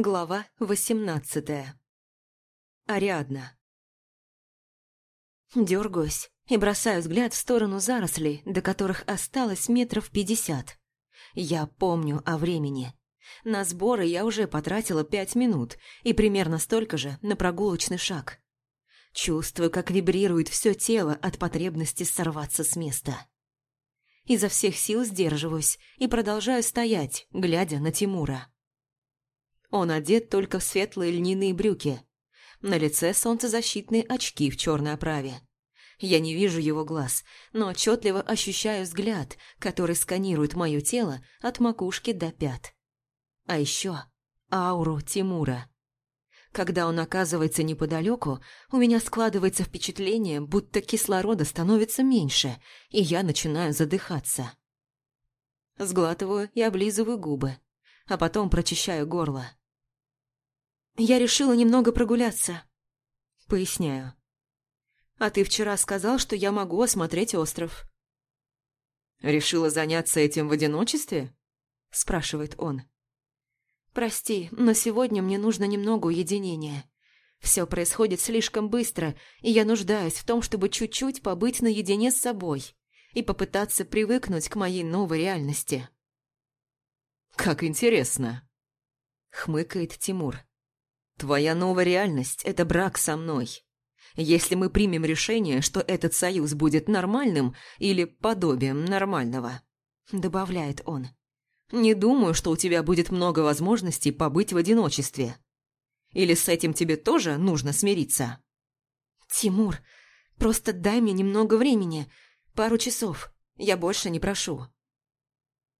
Глава восемнадцатая. Ариадна. Дергаюсь и бросаю взгляд в сторону зарослей, до которых осталось метров пятьдесят. Я помню о времени. На сборы я уже потратила пять минут и примерно столько же на прогулочный шаг. Чувствую, как вибрирует все тело от потребности сорваться с места. Изо всех сил сдерживаюсь и продолжаю стоять, глядя на Тимура. Он одет только в светлые льняные брюки. На лице солнцезащитные очки в черной оправе. Я не вижу его глаз, но отчетливо ощущаю взгляд, который сканирует мое тело от макушки до пят. А еще ауру Тимура. Когда он оказывается неподалеку, у меня складывается впечатление, будто кислорода становится меньше, и я начинаю задыхаться. Сглатываю и облизываю губы, а потом прочищаю горло. «Я решила немного прогуляться», — поясняю. «А ты вчера сказал, что я могу осмотреть остров». «Решила заняться этим в одиночестве?» – спрашивает он. «Прости, но сегодня мне нужно немного уединения. Все происходит слишком быстро, и я нуждаюсь в том, чтобы чуть-чуть побыть наедине с собой и попытаться привыкнуть к моей новой реальности». «Как интересно!» – хмыкает Тимур. Твоя новая реальность – это брак со мной. Если мы примем решение, что этот союз будет нормальным или подобием нормального, добавляет он, не думаю, что у тебя будет много возможностей побыть в одиночестве. Или с этим тебе тоже нужно смириться? Тимур, просто дай мне немного времени, пару часов, я больше не прошу.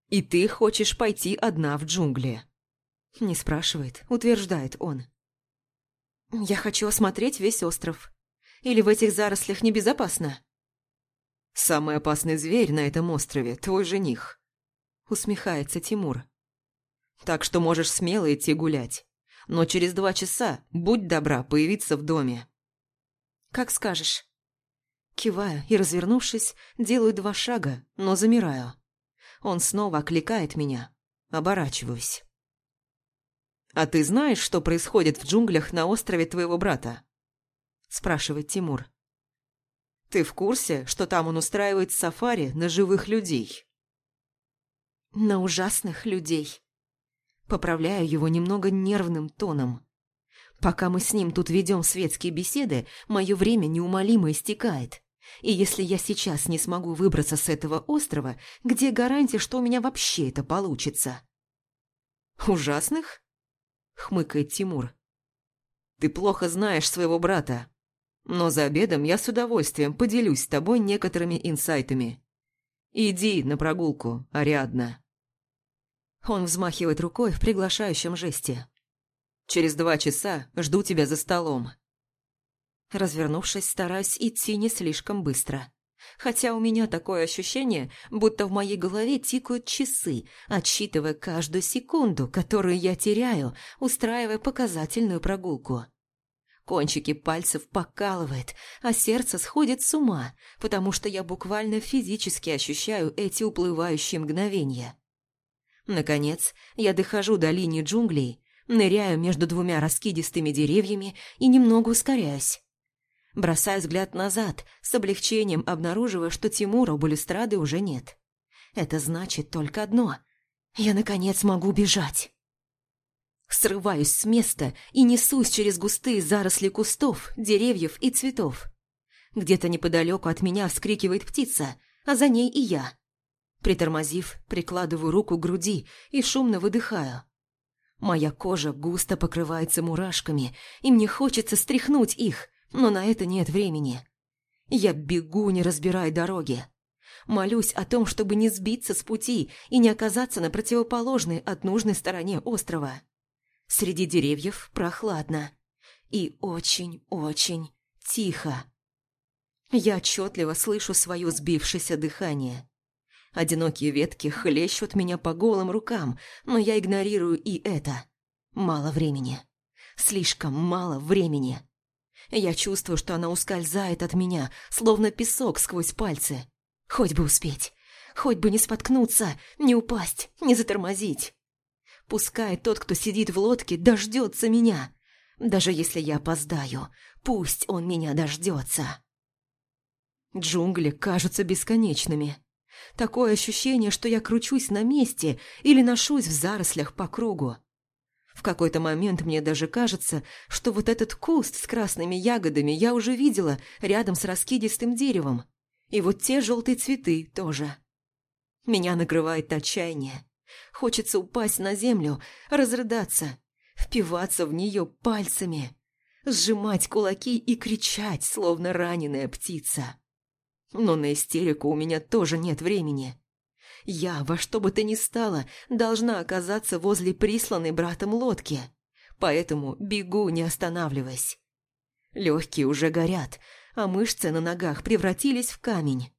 И ты хочешь пойти одна в джунгли? Не спрашивает, утверждает он. «Я хочу осмотреть весь остров. Или в этих зарослях небезопасно?» «Самый опасный зверь на этом острове – твой жених», – усмехается Тимур. «Так что можешь смело идти гулять. Но через два часа будь добра появиться в доме». «Как скажешь». Киваю и, развернувшись, делаю два шага, но замираю. Он снова окликает меня. Оборачиваюсь. «А ты знаешь, что происходит в джунглях на острове твоего брата?» спрашивает Тимур. «Ты в курсе, что там он устраивает сафари на живых людей?» «На ужасных людей». Поправляю его немного нервным тоном. Пока мы с ним тут ведем светские беседы, мое время неумолимо истекает. И если я сейчас не смогу выбраться с этого острова, где гарантия, что у меня вообще это получится? «Ужасных?» Хмыкает Тимур. «Ты плохо знаешь своего брата, но за обедом я с удовольствием поделюсь с тобой некоторыми инсайтами. Иди на прогулку, Ариадна». Он взмахивает рукой в приглашающем жесте. «Через два часа жду тебя за столом». Развернувшись, стараюсь идти не слишком быстро хотя у меня такое ощущение, будто в моей голове тикают часы, отсчитывая каждую секунду, которую я теряю, устраивая показательную прогулку. Кончики пальцев покалывает, а сердце сходит с ума, потому что я буквально физически ощущаю эти уплывающие мгновения. Наконец, я дохожу до линии джунглей, ныряю между двумя раскидистыми деревьями и немного ускоряюсь. Бросаю взгляд назад, с облегчением обнаруживая, что Тимура у балюстрады уже нет. Это значит только одно. Я, наконец, могу бежать. Срываюсь с места и несусь через густые заросли кустов, деревьев и цветов. Где-то неподалеку от меня вскрикивает птица, а за ней и я. Притормозив, прикладываю руку к груди и шумно выдыхаю. Моя кожа густо покрывается мурашками, и мне хочется стряхнуть их, но на это нет времени. Я бегу, не разбирая дороги. Молюсь о том, чтобы не сбиться с пути и не оказаться на противоположной от нужной стороне острова. Среди деревьев прохладно и очень-очень тихо. Я отчетливо слышу свое сбившееся дыхание. Одинокие ветки хлещут меня по голым рукам, но я игнорирую и это. Мало времени. Слишком мало времени. Я чувствую, что она ускользает от меня, словно песок сквозь пальцы. Хоть бы успеть, хоть бы не споткнуться, не упасть, не затормозить. Пускай тот, кто сидит в лодке, дождется меня. Даже если я опоздаю, пусть он меня дождется. Джунгли кажутся бесконечными. Такое ощущение, что я кручусь на месте или ношусь в зарослях по кругу. В какой-то момент мне даже кажется, что вот этот куст с красными ягодами я уже видела рядом с раскидистым деревом. И вот те желтые цветы тоже. Меня накрывает отчаяние. Хочется упасть на землю, разрыдаться, впиваться в нее пальцами, сжимать кулаки и кричать, словно раненая птица. Но на истерику у меня тоже нет времени. Я, во что бы то ни стало, должна оказаться возле присланной братом лодки. Поэтому бегу, не останавливаясь. Легкие уже горят, а мышцы на ногах превратились в камень.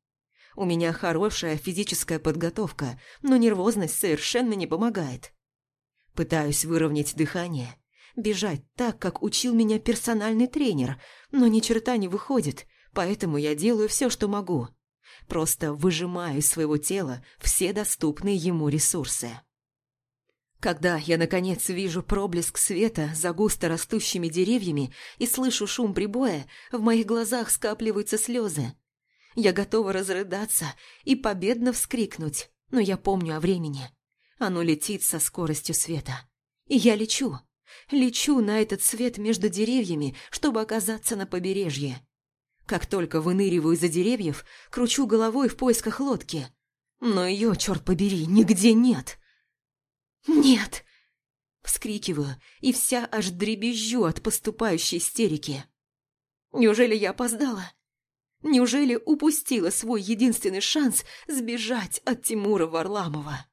У меня хорошая физическая подготовка, но нервозность совершенно не помогает. Пытаюсь выровнять дыхание, бежать так, как учил меня персональный тренер, но ни черта не выходит, поэтому я делаю все, что могу. Просто выжимаю из своего тела все доступные ему ресурсы. Когда я, наконец, вижу проблеск света за густо растущими деревьями и слышу шум прибоя, в моих глазах скапливаются слезы. Я готова разрыдаться и победно вскрикнуть, но я помню о времени. Оно летит со скоростью света. И я лечу. Лечу на этот свет между деревьями, чтобы оказаться на побережье. Как только выныриваю из-за деревьев, кручу головой в поисках лодки. Но ее, черт побери, нигде нет. «Нет!» Вскрикиваю и вся аж дребезжу от поступающей истерики. Неужели я опоздала? Неужели упустила свой единственный шанс сбежать от Тимура Варламова?